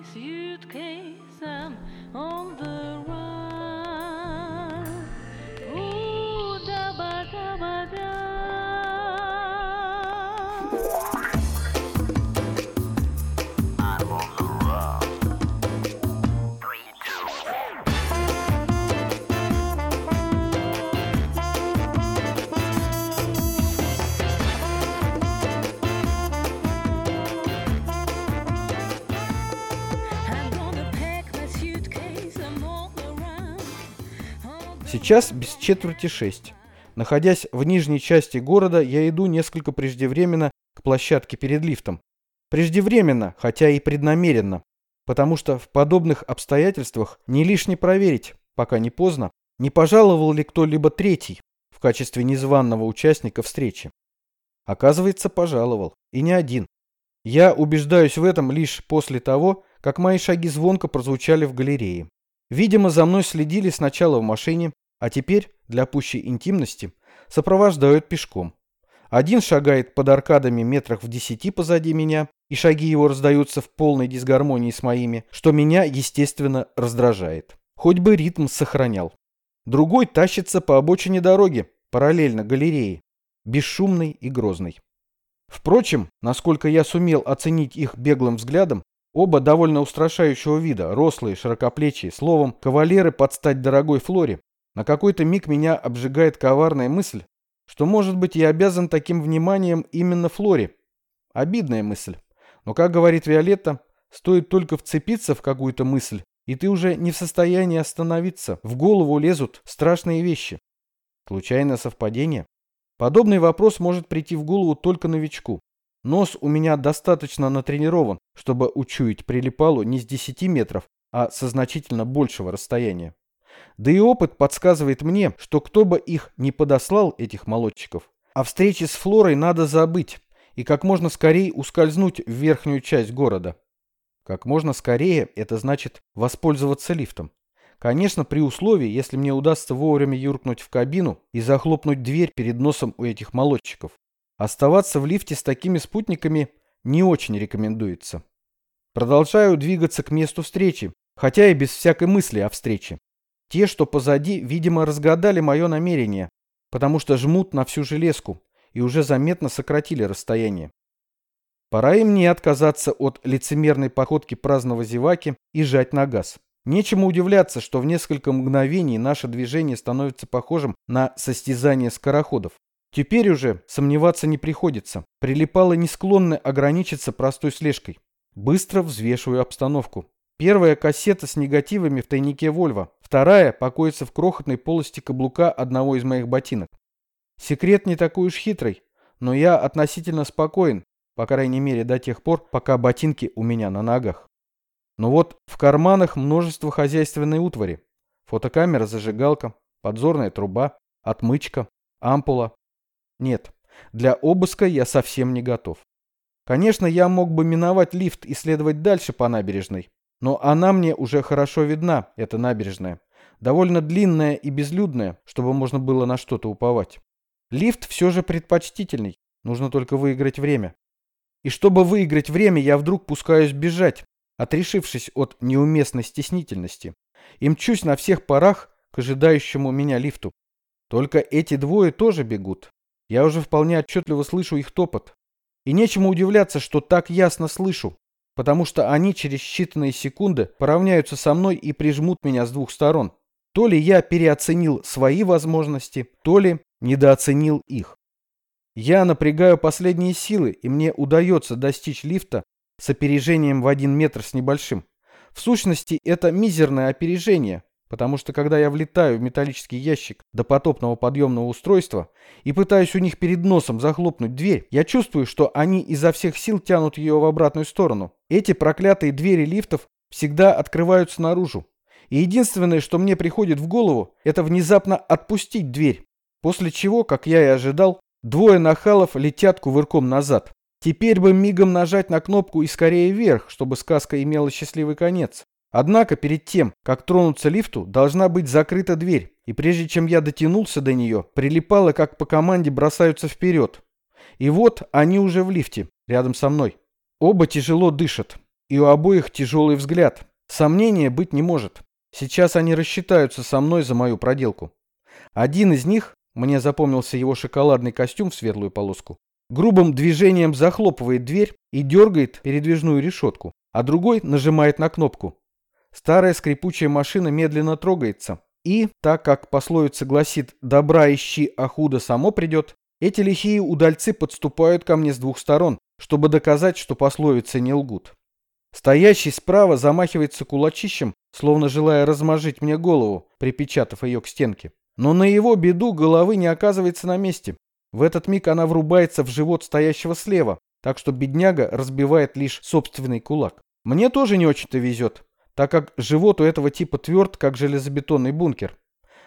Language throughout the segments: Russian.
brings ut. Сейчас без четверти шесть. Находясь в нижней части города, я иду несколько преждевременно к площадке перед лифтом. Преждевременно, хотя и преднамеренно. Потому что в подобных обстоятельствах не лишне проверить, пока не поздно, не пожаловал ли кто-либо третий в качестве незваного участника встречи. Оказывается, пожаловал. И не один. Я убеждаюсь в этом лишь после того, как мои шаги звонко прозвучали в галерее. Видимо, за мной следили сначала в машине, а теперь, для пущей интимности, сопровождают пешком. Один шагает под аркадами метрах в десяти позади меня, и шаги его раздаются в полной дисгармонии с моими, что меня, естественно, раздражает. Хоть бы ритм сохранял. Другой тащится по обочине дороги, параллельно галерее, бесшумный и грозный. Впрочем, насколько я сумел оценить их беглым взглядом, оба довольно устрашающего вида, рослые, широкоплечие, словом, кавалеры под стать дорогой Флоре. На какой-то миг меня обжигает коварная мысль, что, может быть, я обязан таким вниманием именно Флоре. Обидная мысль. Но, как говорит Виолетта, стоит только вцепиться в какую-то мысль, и ты уже не в состоянии остановиться. В голову лезут страшные вещи. Случайное совпадение? Подобный вопрос может прийти в голову только новичку. Нос у меня достаточно натренирован, чтобы учуять прилипалу не с 10 метров, а со значительно большего расстояния. Да и опыт подсказывает мне, что кто бы их не подослал, этих молодчиков, о встрече с Флорой надо забыть и как можно скорее ускользнуть в верхнюю часть города. Как можно скорее это значит воспользоваться лифтом. Конечно, при условии, если мне удастся вовремя юркнуть в кабину и захлопнуть дверь перед носом у этих молодчиков. Оставаться в лифте с такими спутниками не очень рекомендуется. Продолжаю двигаться к месту встречи, хотя и без всякой мысли о встрече. Те, что позади, видимо, разгадали мое намерение, потому что жмут на всю железку и уже заметно сократили расстояние. Пора и мне отказаться от лицемерной походки праздного зеваки и жать на газ. Нечему удивляться, что в несколько мгновений наше движение становится похожим на состязание скороходов. Теперь уже сомневаться не приходится. Прилипало не склонны ограничиться простой слежкой. Быстро взвешиваю обстановку. Первая кассета с негативами в тайнике Вольво. Вторая покоится в крохотной полости каблука одного из моих ботинок. Секрет не такой уж хитрый, но я относительно спокоен, по крайней мере до тех пор, пока ботинки у меня на ногах. Но вот в карманах множество хозяйственной утвари. Фотокамера, зажигалка, подзорная труба, отмычка, ампула. Нет, для обыска я совсем не готов. Конечно, я мог бы миновать лифт и следовать дальше по набережной, но она мне уже хорошо видна, эта набережная. Довольно длинная и безлюдная, чтобы можно было на что-то уповать. Лифт все же предпочтительный, нужно только выиграть время. И чтобы выиграть время, я вдруг пускаюсь бежать, отрешившись от неуместной стеснительности, и мчусь на всех парах к ожидающему меня лифту. Только эти двое тоже бегут. Я уже вполне отчетливо слышу их топот. И нечему удивляться, что так ясно слышу, потому что они через считанные секунды поравняются со мной и прижмут меня с двух сторон. То ли я переоценил свои возможности, то ли недооценил их. Я напрягаю последние силы, и мне удается достичь лифта с опережением в один метр с небольшим. В сущности, это мизерное опережение, потому что когда я влетаю в металлический ящик до потопного подъемного устройства и пытаюсь у них перед носом захлопнуть дверь, я чувствую, что они изо всех сил тянут ее в обратную сторону. Эти проклятые двери лифтов всегда открываются наружу. И единственное, что мне приходит в голову, это внезапно отпустить дверь. После чего, как я и ожидал, двое нахалов летят кувырком назад. Теперь бы мигом нажать на кнопку и скорее вверх, чтобы сказка имела счастливый конец. Однако перед тем, как тронуться лифту, должна быть закрыта дверь, и прежде чем я дотянулся до нее, прилипало, как по команде бросаются вперед. И вот они уже в лифте, рядом со мной. Оба тяжело дышат. и у обоих тяжелый взгляд. Сомнения быть не может. Сейчас они рассчитаются со мной за мою проделку. Один из них, мне запомнился его шоколадный костюм в светлую полоску, грубым движением захлопывает дверь и дергает передвижную решетку, а другой нажимает на кнопку. Старая скрипучая машина медленно трогается, и, так как пословица гласит «добра ищи, а худо само придет», эти лихие удальцы подступают ко мне с двух сторон, чтобы доказать, что пословицы не лгут. Стоящий справа замахивается кулачищем, словно желая размажить мне голову, припечатав ее к стенке. Но на его беду головы не оказывается на месте. В этот миг она врубается в живот стоящего слева, так что бедняга разбивает лишь собственный кулак. Мне тоже не очень-то везет, так как живот у этого типа тверд, как железобетонный бункер.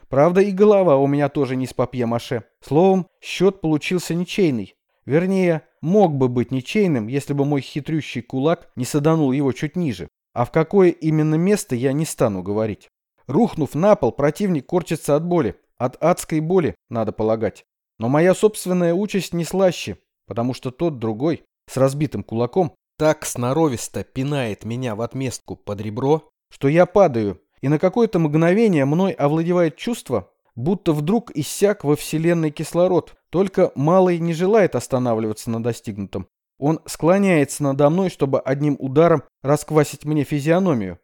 Правда, и голова у меня тоже не с папье-маше. Словом, счет получился ничейный. Вернее, мог бы быть ничейным, если бы мой хитрющий кулак не саданул его чуть ниже. А в какое именно место я не стану говорить. Рухнув на пол, противник корчится от боли. От адской боли, надо полагать. Но моя собственная участь не слаще, потому что тот другой, с разбитым кулаком, так сноровисто пинает меня в отместку под ребро, что я падаю, и на какое-то мгновение мной овладевает чувство, будто вдруг иссяк во вселенной кислород, только малый не желает останавливаться на достигнутом. Он склоняется надо мной, чтобы одним ударом расквасить мне физиономию.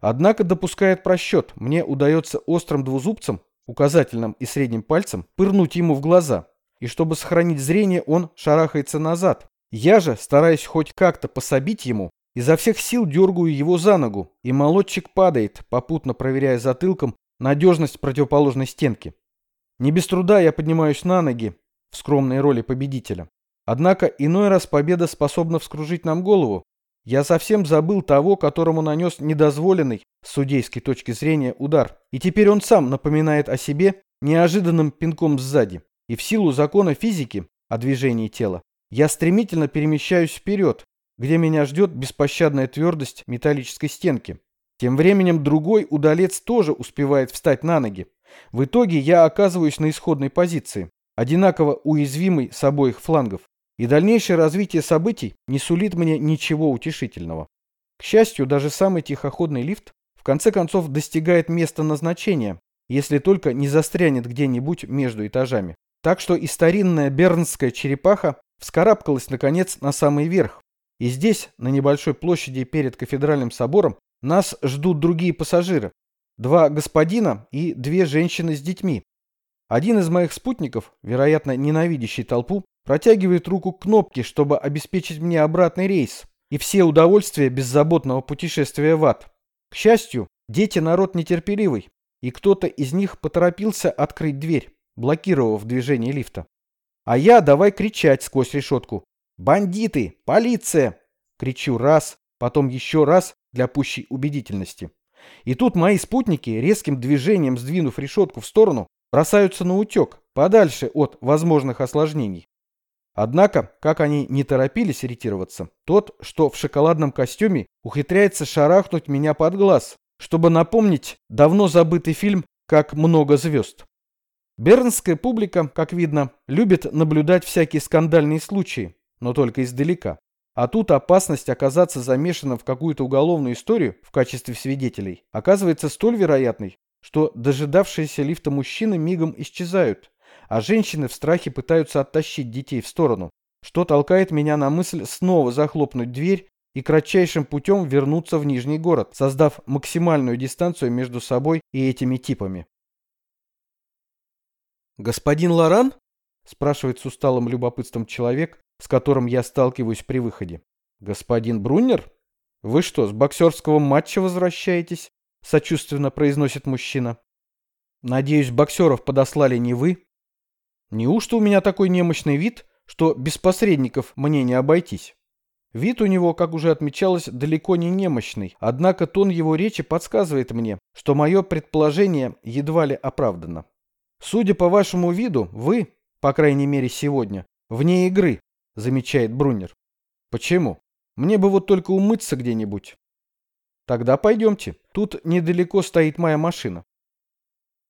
Однако допускает просчет. Мне удается острым двузубцем, указательным и средним пальцем, пырнуть ему в глаза. И чтобы сохранить зрение, он шарахается назад. Я же, стараясь хоть как-то пособить ему, изо всех сил дергаю его за ногу, и молодчик падает, попутно проверяя затылком надежность противоположной стенки. Не без труда я поднимаюсь на ноги, в скромной роли победителя. Однако иной раз победа способна вскружить нам голову. Я совсем забыл того, которому нанес недозволенный, с судейской точки зрения, удар. И теперь он сам напоминает о себе неожиданным пинком сзади. И в силу закона физики о движении тела я стремительно перемещаюсь вперед, где меня ждет беспощадная твердость металлической стенки. Тем временем другой удалец тоже успевает встать на ноги. В итоге я оказываюсь на исходной позиции одинаково уязвимый с обоих флангов, и дальнейшее развитие событий не сулит мне ничего утешительного. К счастью, даже самый тихоходный лифт в конце концов достигает места назначения, если только не застрянет где-нибудь между этажами. Так что и старинная бернская черепаха вскарабкалась наконец на самый верх. И здесь, на небольшой площади перед кафедральным собором, нас ждут другие пассажиры. Два господина и две женщины с детьми, один из моих спутников, вероятно, ненавидящий толпу, протягивает руку к кнопке, чтобы обеспечить мне обратный рейс и все удовольствия беззаботного путешествия в ад. К счастью, дети народ нетерпеливый, и кто-то из них поторопился открыть дверь, блокировав движение лифта. А я давай кричать сквозь решетку. «Бандиты! Полиция!» Кричу раз, потом еще раз для пущей убедительности. И тут мои спутники, резким движением сдвинув решетку в сторону, бросаются на утек, подальше от возможных осложнений. Однако, как они не торопились ретироваться, тот, что в шоколадном костюме, ухитряется шарахнуть меня под глаз, чтобы напомнить давно забытый фильм «Как много звезд». Бернская публика, как видно, любит наблюдать всякие скандальные случаи, но только издалека. А тут опасность оказаться замешанным в какую-то уголовную историю в качестве свидетелей оказывается столь вероятной, что дожидавшиеся лифта мужчины мигом исчезают, а женщины в страхе пытаются оттащить детей в сторону, что толкает меня на мысль снова захлопнуть дверь и кратчайшим путем вернуться в Нижний город, создав максимальную дистанцию между собой и этими типами. «Господин Лоран?» – спрашивает с усталым любопытством человек, с которым я сталкиваюсь при выходе. «Господин Бруннер? Вы что, с боксерского матча возвращаетесь?» сочувственно произносит мужчина. Надеюсь, боксеров подослали не вы? Неужто у меня такой немощный вид, что без посредников мне не обойтись? Вид у него, как уже отмечалось, далеко не немощный, однако тон его речи подсказывает мне, что мое предположение едва ли оправдано. Судя по вашему виду, вы, по крайней мере сегодня, вне игры, замечает Брунер. Почему? Мне бы вот только умыться где-нибудь. Тогда пойдемте. Тут недалеко стоит моя машина.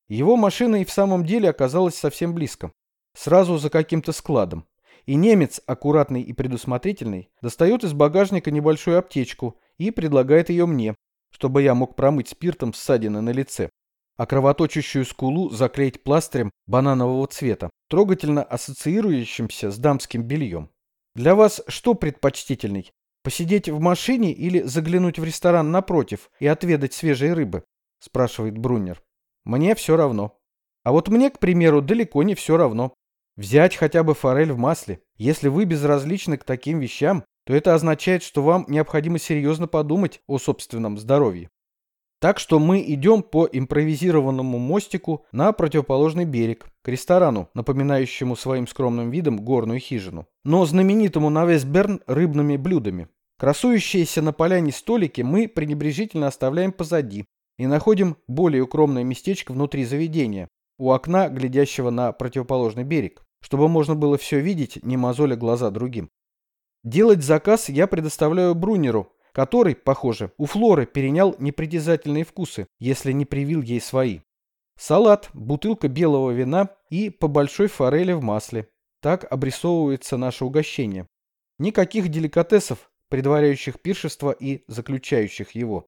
Его машина и в самом деле оказалась совсем близко. Сразу за каким-то складом. И немец, аккуратный и предусмотрительный, достает из багажника небольшую аптечку и предлагает ее мне, чтобы я мог промыть спиртом ссадины на лице, а кровоточащую скулу заклеить пластырем бананового цвета, трогательно ассоциирующимся с дамским бельем. Для вас что предпочтительней? Посидеть в машине или заглянуть в ресторан напротив и отведать свежей рыбы? Спрашивает Брунер. Мне все равно. А вот мне, к примеру, далеко не все равно. Взять хотя бы форель в масле. Если вы безразличны к таким вещам, то это означает, что вам необходимо серьезно подумать о собственном здоровье. Так что мы идем по импровизированному мостику на противоположный берег, к ресторану, напоминающему своим скромным видом горную хижину, но знаменитому на весь Берн рыбными блюдами. Красующиеся на поляне столики мы пренебрежительно оставляем позади и находим более укромное местечко внутри заведения, у окна, глядящего на противоположный берег, чтобы можно было все видеть, не мозоля глаза другим. Делать заказ я предоставляю Брунеру, который, похоже, у Флоры перенял непритязательные вкусы, если не привил ей свои. Салат, бутылка белого вина и по большой форели в масле. Так обрисовывается наше угощение. Никаких деликатесов, предваряющих пиршество и заключающих его.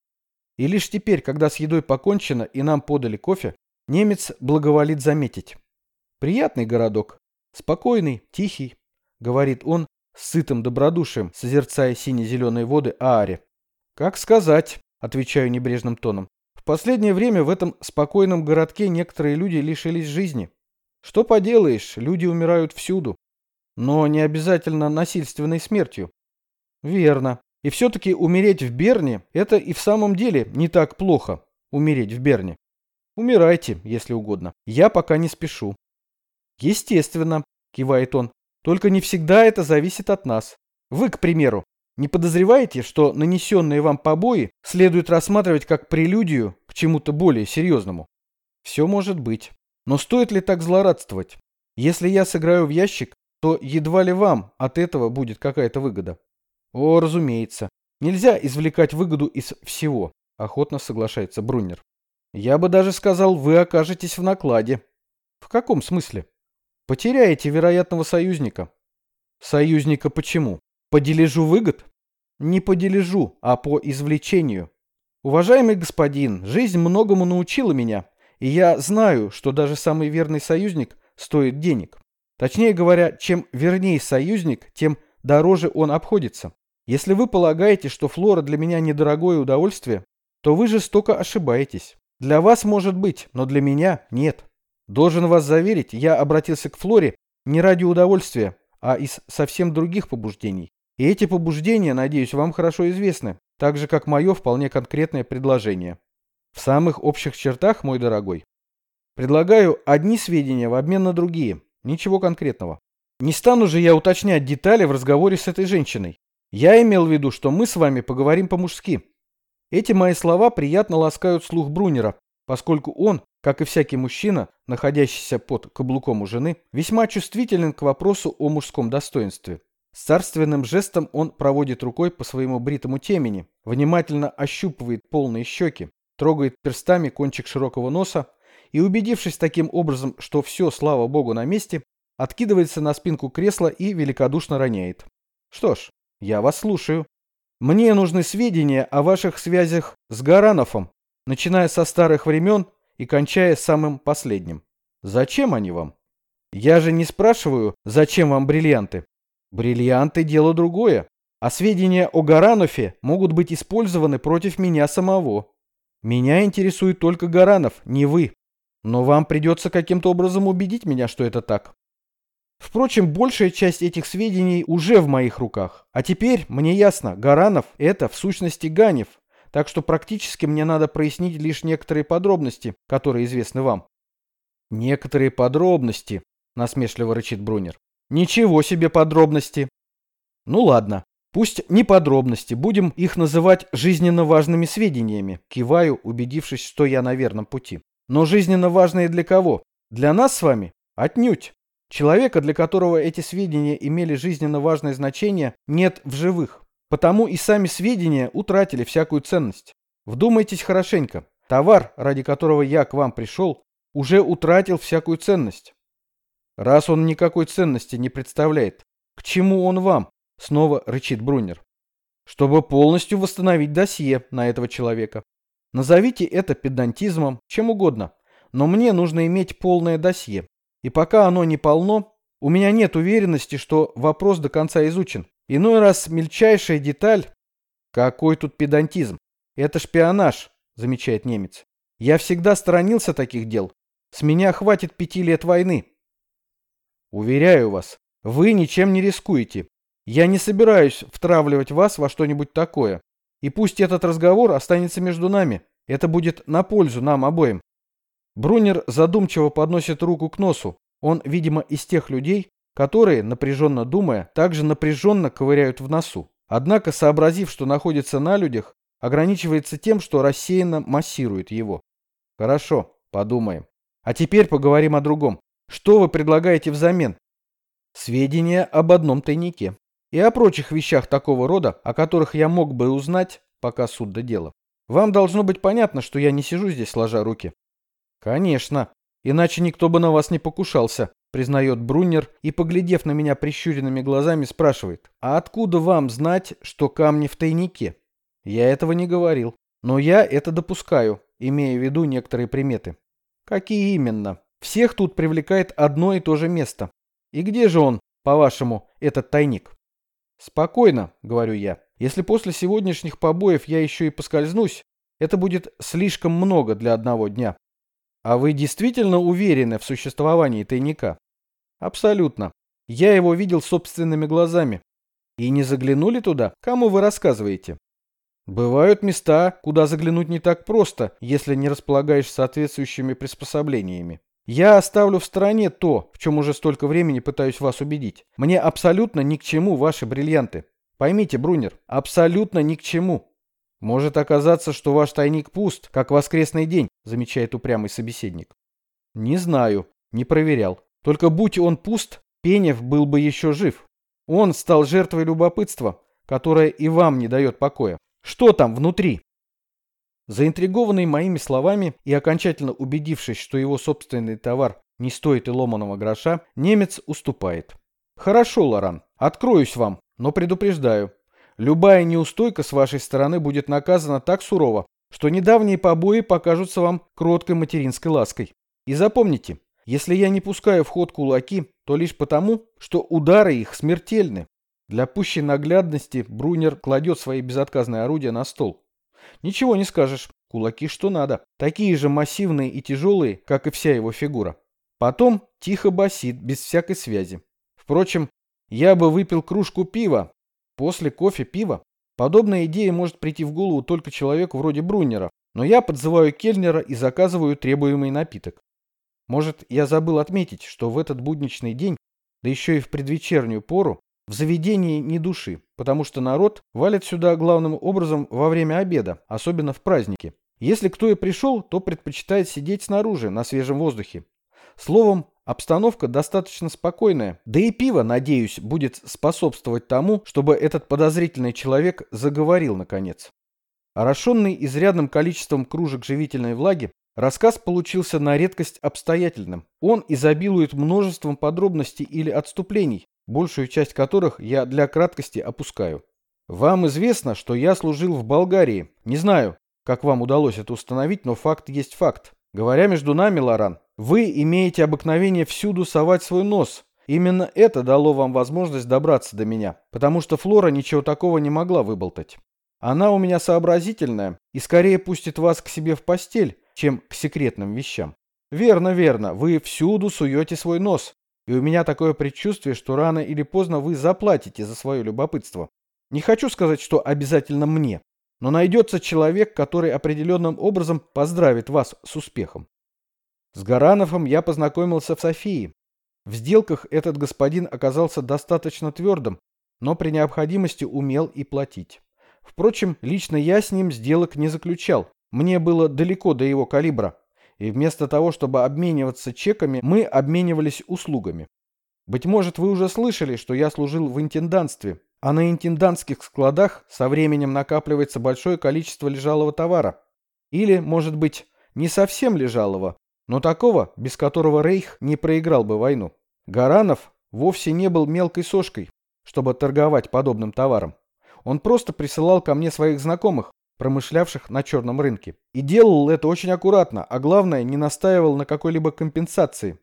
И лишь теперь, когда с едой покончено и нам подали кофе, немец благоволит заметить. Приятный городок, спокойный, тихий, говорит он, с сытым добродушием, созерцая сине-зеленые воды Ааре. «Как сказать», — отвечаю небрежным тоном. «В последнее время в этом спокойном городке некоторые люди лишились жизни. Что поделаешь, люди умирают всюду. Но не обязательно насильственной смертью». «Верно. И все-таки умереть в Берне – это и в самом деле не так плохо. Умереть в Берне. Умирайте, если угодно. Я пока не спешу». «Естественно», – кивает он. Только не всегда это зависит от нас. Вы, к примеру, не подозреваете, что нанесенные вам побои следует рассматривать как прелюдию к чему-то более серьезному? Все может быть. Но стоит ли так злорадствовать? Если я сыграю в ящик, то едва ли вам от этого будет какая-то выгода. О, разумеется. Нельзя извлекать выгоду из всего, охотно соглашается Бруннер. Я бы даже сказал, вы окажетесь в накладе. В каком смысле? Потеряете вероятного союзника. Союзника почему? По дележу выгод? Не по дележу, а по извлечению. Уважаемый господин, жизнь многому научила меня, и я знаю, что даже самый верный союзник стоит денег. Точнее говоря, чем вернее союзник, тем дороже он обходится. Если вы полагаете, что флора для меня недорогое удовольствие, то вы жестоко ошибаетесь. Для вас может быть, но для меня нет. Должен вас заверить, я обратился к Флоре не ради удовольствия, а из совсем других побуждений. И эти побуждения, надеюсь, вам хорошо известны, так же, как мое вполне конкретное предложение. В самых общих чертах, мой дорогой. Предлагаю одни сведения в обмен на другие. Ничего конкретного. Не стану же я уточнять детали в разговоре с этой женщиной. Я имел в виду, что мы с вами поговорим по-мужски. Эти мои слова приятно ласкают слух Брунера, поскольку он, как и всякий мужчина, находящийся под каблуком у жены, весьма чувствителен к вопросу о мужском достоинстве. С царственным жестом он проводит рукой по своему бритому темени, внимательно ощупывает полные щеки, трогает перстами кончик широкого носа и, убедившись таким образом, что все, слава богу, на месте, откидывается на спинку кресла и великодушно роняет. Что ж, я вас слушаю. Мне нужны сведения о ваших связях с Гарановым, начиная со старых времен и кончая самым последним. Зачем они вам? Я же не спрашиваю, зачем вам бриллианты. Бриллианты – дело другое. А сведения о Гаранове могут быть использованы против меня самого. Меня интересует только Гаранов, не вы. Но вам придется каким-то образом убедить меня, что это так. Впрочем, большая часть этих сведений уже в моих руках. А теперь мне ясно, Гаранов – это в сущности Ганев, так что практически мне надо прояснить лишь некоторые подробности, которые известны вам. Некоторые подробности, насмешливо рычит Брунер. Ничего себе подробности. Ну ладно, пусть не подробности, будем их называть жизненно важными сведениями, киваю, убедившись, что я на верном пути. Но жизненно важные для кого? Для нас с вами? Отнюдь. Человека, для которого эти сведения имели жизненно важное значение, нет в живых. Потому и сами сведения утратили всякую ценность. Вдумайтесь хорошенько. Товар, ради которого я к вам пришел, уже утратил всякую ценность. Раз он никакой ценности не представляет, к чему он вам? Снова рычит Брунер. чтобы полностью восстановить досье на этого человека. Назовите это педантизмом, чем угодно, но мне нужно иметь полное досье. И пока оно не полно, у меня нет уверенности, что вопрос до конца изучен. Иной раз мельчайшая деталь... Какой тут педантизм? Это шпионаж, замечает немец. Я всегда сторонился таких дел. С меня хватит пяти лет войны. Уверяю вас, вы ничем не рискуете. Я не собираюсь втравливать вас во что-нибудь такое. И пусть этот разговор останется между нами. Это будет на пользу нам обоим. Брунер задумчиво подносит руку к носу. Он, видимо, из тех людей, которые, напряженно думая, также напряженно ковыряют в носу. Однако, сообразив, что находится на людях, ограничивается тем, что рассеянно массирует его. Хорошо, подумаем. А теперь поговорим о другом. Что вы предлагаете взамен? Сведения об одном тайнике. И о прочих вещах такого рода, о которых я мог бы узнать, пока суд до дела. Вам должно быть понятно, что я не сижу здесь сложа руки. Конечно. Иначе никто бы на вас не покушался, признает Бруннер и, поглядев на меня прищуренными глазами, спрашивает. А откуда вам знать, что камни в тайнике? Я этого не говорил. Но я это допускаю, имея в виду некоторые приметы. Какие именно? Всех тут привлекает одно и то же место. И где же он, по-вашему, этот тайник? Спокойно, говорю я. Если после сегодняшних побоев я еще и поскользнусь, это будет слишком много для одного дня. А вы действительно уверены в существовании тайника? Абсолютно. Я его видел собственными глазами. И не заглянули туда? Кому вы рассказываете? Бывают места, куда заглянуть не так просто, если не располагаешь соответствующими приспособлениями. Я оставлю в стороне то, в чем уже столько времени пытаюсь вас убедить. Мне абсолютно ни к чему ваши бриллианты. Поймите, Брунер, абсолютно ни к чему. Может оказаться, что ваш тайник пуст, как воскресный день, замечает упрямый собеседник. Не знаю, не проверял. Только будь он пуст, Пенев был бы еще жив. Он стал жертвой любопытства, которое и вам не дает покоя. Что там внутри? Заинтригованный моими словами и окончательно убедившись, что его собственный товар не стоит и ломаного гроша, немец уступает. Хорошо, Лоран, откроюсь вам, но предупреждаю. Любая неустойка с вашей стороны будет наказана так сурово, что недавние побои покажутся вам кроткой материнской лаской. И запомните, если я не пускаю в ход кулаки, то лишь потому, что удары их смертельны. Для пущей наглядности Брунер кладет свои безотказные орудия на стол. Ничего не скажешь, кулаки что надо, такие же массивные и тяжелые, как и вся его фигура. Потом тихо басит, без всякой связи. Впрочем, я бы выпил кружку пива. После кофе пива. Подобная идея может прийти в голову только человеку вроде Бруннера, но я подзываю кельнера и заказываю требуемый напиток. Может, я забыл отметить, что в этот будничный день, да еще и в предвечернюю пору, в заведении ни души, потому что народ валит сюда главным образом во время обеда, особенно в праздники. Если кто и пришел, то предпочитает сидеть снаружи, на свежем воздухе. Словом, обстановка достаточно спокойная, да и пиво, надеюсь, будет способствовать тому, чтобы этот подозрительный человек заговорил наконец. Орошенный изрядным количеством кружек живительной влаги, рассказ получился на редкость обстоятельным. Он изобилует множеством подробностей или отступлений, большую часть которых я для краткости опускаю. Вам известно, что я служил в Болгарии. Не знаю, как вам удалось это установить, но факт есть факт. Говоря между нами, Лоран, вы имеете обыкновение всюду совать свой нос. Именно это дало вам возможность добраться до меня, потому что Флора ничего такого не могла выболтать. Она у меня сообразительная и скорее пустит вас к себе в постель, чем к секретным вещам. Верно, верно, вы всюду суете свой нос, и у меня такое предчувствие, что рано или поздно вы заплатите за свое любопытство. Не хочу сказать, что обязательно мне, но найдется человек, который определенным образом поздравит вас с успехом. С Гарановым я познакомился в Софии. В сделках этот господин оказался достаточно твердым, но при необходимости умел и платить. Впрочем, лично я с ним сделок не заключал. Мне было далеко до его калибра и вместо того, чтобы обмениваться чеками, мы обменивались услугами. Быть может, вы уже слышали, что я служил в интендантстве, а на интендантских складах со временем накапливается большое количество лежалого товара. Или, может быть, не совсем лежалого, но такого, без которого Рейх не проиграл бы войну. Гаранов вовсе не был мелкой сошкой, чтобы торговать подобным товаром. Он просто присылал ко мне своих знакомых, промышлявших на черном рынке. И делал это очень аккуратно, а главное, не настаивал на какой-либо компенсации.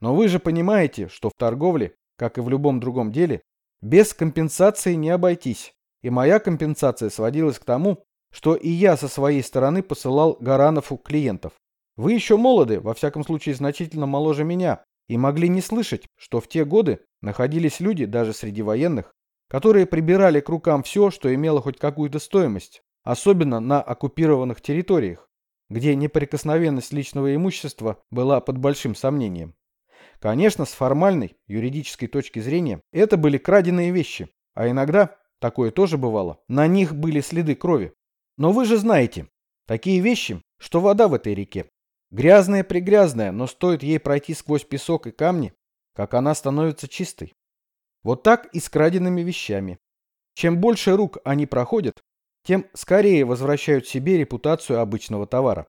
Но вы же понимаете, что в торговле, как и в любом другом деле, без компенсации не обойтись. И моя компенсация сводилась к тому, что и я со своей стороны посылал Гаранову клиентов. Вы еще молоды, во всяком случае значительно моложе меня, и могли не слышать, что в те годы находились люди, даже среди военных, которые прибирали к рукам все, что имело хоть какую-то стоимость, особенно на оккупированных территориях, где неприкосновенность личного имущества была под большим сомнением. Конечно, с формальной, юридической точки зрения, это были краденые вещи, а иногда, такое тоже бывало, на них были следы крови. Но вы же знаете, такие вещи, что вода в этой реке. Грязная-прегрязная, но стоит ей пройти сквозь песок и камни, как она становится чистой. Вот так и с краденными вещами. Чем больше рук они проходят, тем скорее возвращают себе репутацию обычного товара.